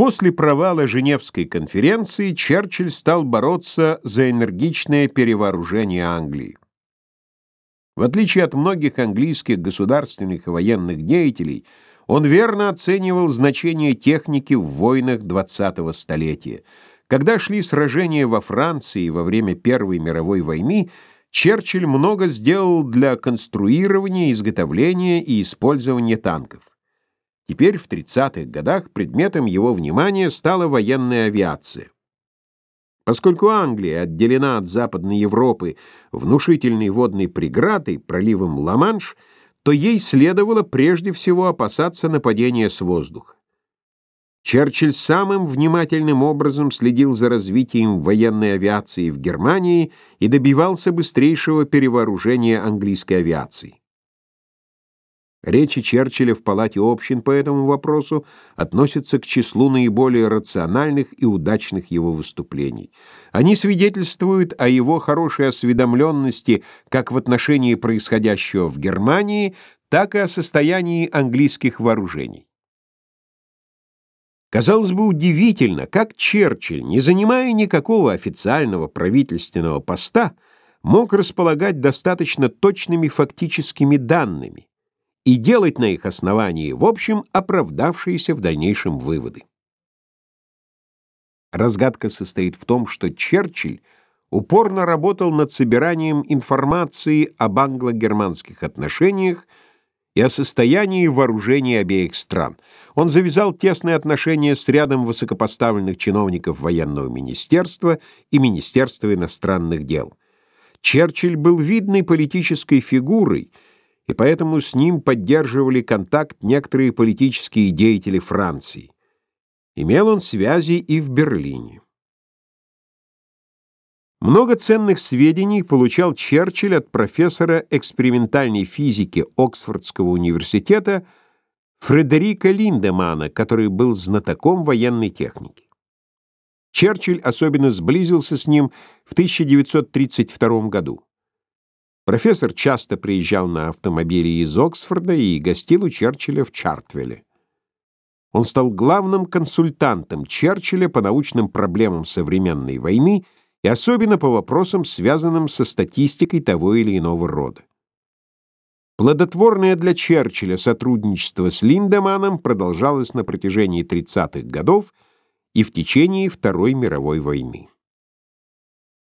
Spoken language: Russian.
После провала Женевской конференции Черчилль стал бороться за энергичное перевооружение Англии. В отличие от многих английских государственных и военных деятелей, он верно оценивал значение техники в войнах 20-го столетия. Когда шли сражения во Франции во время Первой мировой войны, Черчилль много сделал для конструирования, изготовления и использования танков. Теперь в 30-х годах предметом его внимания стала военная авиация. Поскольку Англия отделена от Западной Европы внушительной водной преградой, проливом Ла-Манш, то ей следовало прежде всего опасаться нападения с воздуха. Черчилль самым внимательным образом следил за развитием военной авиации в Германии и добивался быстрейшего перевооружения английской авиации. Речи Черчилля в Палате общин по этому вопросу относятся к числу наиболее рациональных и удачных его выступлений. Они свидетельствуют о его хорошей осведомленности как в отношении происходящего в Германии, так и о состоянии английских вооружений. Казалось бы, удивительно, как Черчилль, не занимая никакого официального правительственного поста, мог располагать достаточно точными фактическими данными и делать на их основании, в общем, оправдавшиеся в дальнейшем выводы. Разгадка состоит в том, что Черчилль упорно работал над собиранием информации об англо-германских отношениях и о состоянии вооружений обеих стран. Он завязал тесные отношения с рядом высокопоставленных чиновников военного министерства и Министерства иностранных дел. Черчилль был видной политической фигурой, и поэтому с ним поддерживали контакт некоторые политические деятели Франции. Имел он связи и в Берлине. Много ценных сведений получал Черчилль от профессора экспериментальной физики Оксфордского университета Фредерика Линдемана, который был знатоком военной техники. Черчилль особенно сблизился с ним в 1932 году. Профессор часто приезжал на автомобиле из Оксфорда и гостил у Черчилля в Чартвелле. Он стал главным консультантом Черчилля по научным проблемам современной войны и особенно по вопросам, связанным со статистикой того или иного рода. Плодотворное для Черчилля сотрудничество с Линдеманом продолжалось на протяжении 30-х годов и в течение Второй мировой войны.